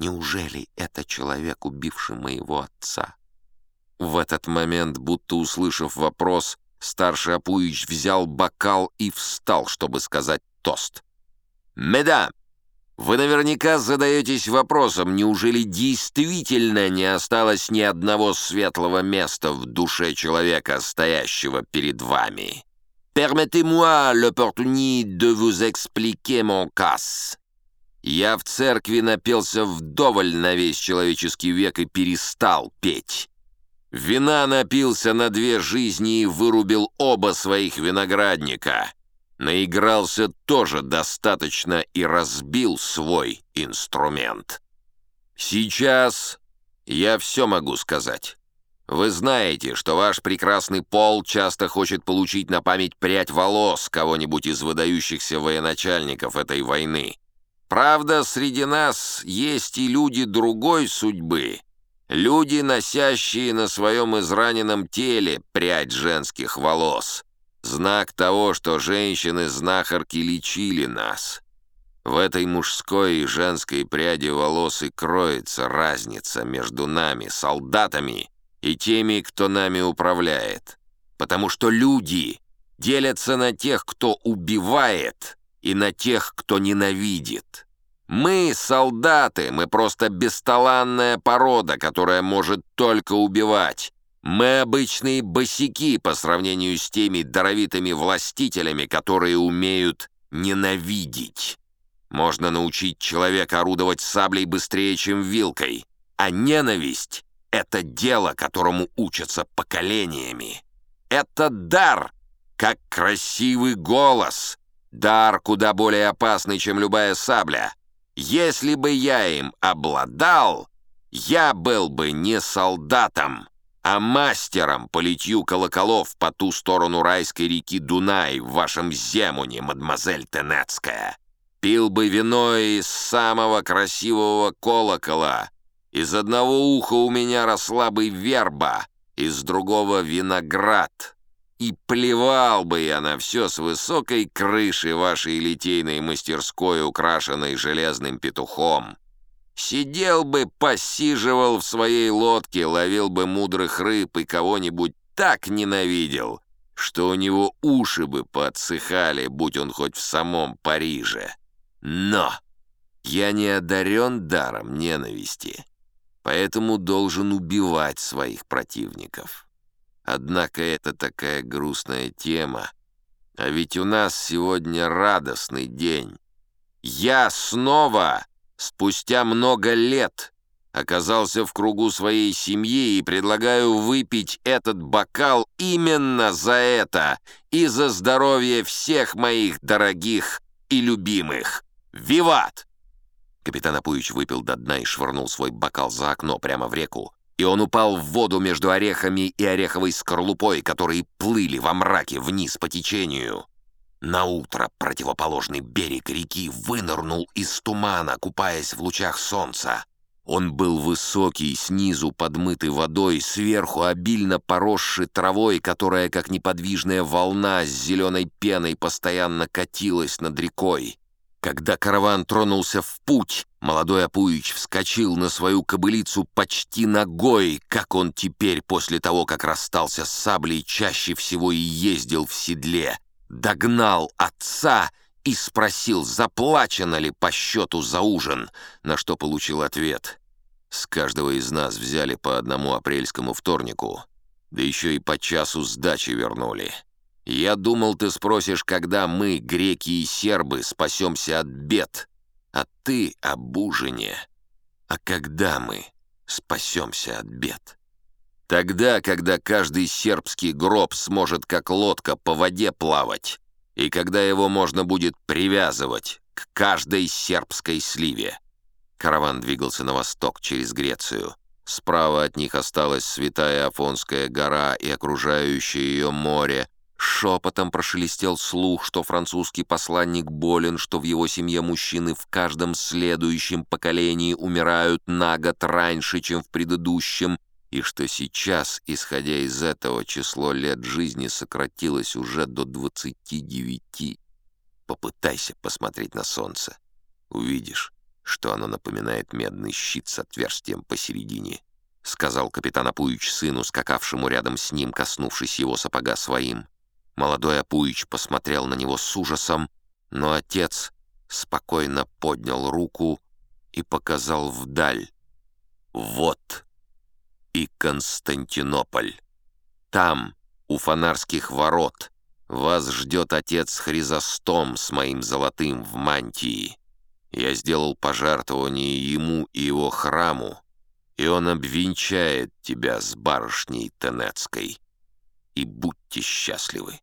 Неужели это человек, убивший моего отца? В этот момент, будто услышав вопрос, старший Апуич взял бокал и встал, чтобы сказать тост. «Медам, вы наверняка задаетесь вопросом, неужели действительно не осталось ни одного светлого места в душе человека, стоящего перед вами? Permettez-moi l'opportunité de vous expliquer mon cas». Я в церкви напелся вдоволь на весь человеческий век и перестал петь. Вина напился на две жизни и вырубил оба своих виноградника. Наигрался тоже достаточно и разбил свой инструмент. Сейчас я все могу сказать. Вы знаете, что ваш прекрасный пол часто хочет получить на память прядь волос кого-нибудь из выдающихся военачальников этой войны. Правда, среди нас есть и люди другой судьбы, люди, носящие на своем израненном теле прядь женских волос. Знак того, что женщины-знахарки лечили нас. В этой мужской и женской пряди волос и кроется разница между нами, солдатами, и теми, кто нами управляет. Потому что люди делятся на тех, кто убивает, и на тех, кто ненавидит. Мы, солдаты, мы просто бесталанная порода, которая может только убивать. Мы обычные босики по сравнению с теми даровитыми властителями, которые умеют ненавидеть. Можно научить человека орудовать саблей быстрее, чем вилкой. А ненависть — это дело, которому учатся поколениями. Это дар, как красивый голос, Дар куда более опасный, чем любая сабля. Если бы я им обладал, я был бы не солдатом, а мастером по литью колоколов по ту сторону райской реки Дунай в вашем Земуне, мадемуазель Тенецкая. Пил бы вино из самого красивого колокола. Из одного уха у меня росла бы верба, из другого — виноград. И плевал бы я на все с высокой крыши вашей литейной мастерской, украшенной железным петухом. Сидел бы, посиживал в своей лодке, ловил бы мудрых рыб и кого-нибудь так ненавидел, что у него уши бы подсыхали, будь он хоть в самом Париже. Но я не одарен даром ненависти, поэтому должен убивать своих противников». Однако это такая грустная тема. А ведь у нас сегодня радостный день. Я снова, спустя много лет, оказался в кругу своей семьи и предлагаю выпить этот бокал именно за это и за здоровье всех моих дорогих и любимых. Виват! Капитан Апуич выпил до дна и швырнул свой бокал за окно прямо в реку и он упал в воду между орехами и ореховой скорлупой, которые плыли во мраке вниз по течению. На утро противоположный берег реки вынырнул из тумана, купаясь в лучах солнца. Он был высокий, снизу подмытый водой, сверху обильно поросший травой, которая, как неподвижная волна с зеленой пеной, постоянно катилась над рекой. Когда караван тронулся в путь, молодой Апуич вскочил на свою кобылицу почти ногой, как он теперь, после того, как расстался с саблей, чаще всего и ездил в седле, догнал отца и спросил, заплачено ли по счету за ужин, на что получил ответ. С каждого из нас взяли по одному апрельскому вторнику, да еще и по часу сдачи вернули. Я думал, ты спросишь, когда мы, греки и сербы, спасемся от бед, а ты об ужине. А когда мы спасемся от бед? Тогда, когда каждый сербский гроб сможет как лодка по воде плавать, и когда его можно будет привязывать к каждой сербской сливе. Караван двигался на восток через Грецию. Справа от них осталась Святая Афонская гора и окружающее ее море, Шепотом прошелестел слух, что французский посланник болен, что в его семье мужчины в каждом следующем поколении умирают на год раньше, чем в предыдущем, и что сейчас, исходя из этого, число лет жизни сократилось уже до 29. Попытайся посмотреть на солнце. Увидишь, что оно напоминает медный щит с отверстием посередине», — сказал капитан Апуич сыну, скакавшему рядом с ним, коснувшись его сапога своим. Молодой Апуич посмотрел на него с ужасом, но отец спокойно поднял руку и показал вдаль. «Вот и Константинополь. Там, у фонарских ворот, вас ждет отец Хризостом с моим золотым в мантии. Я сделал пожертвование ему и его храму, и он обвенчает тебя с барышней Тенецкой. И будьте счастливы.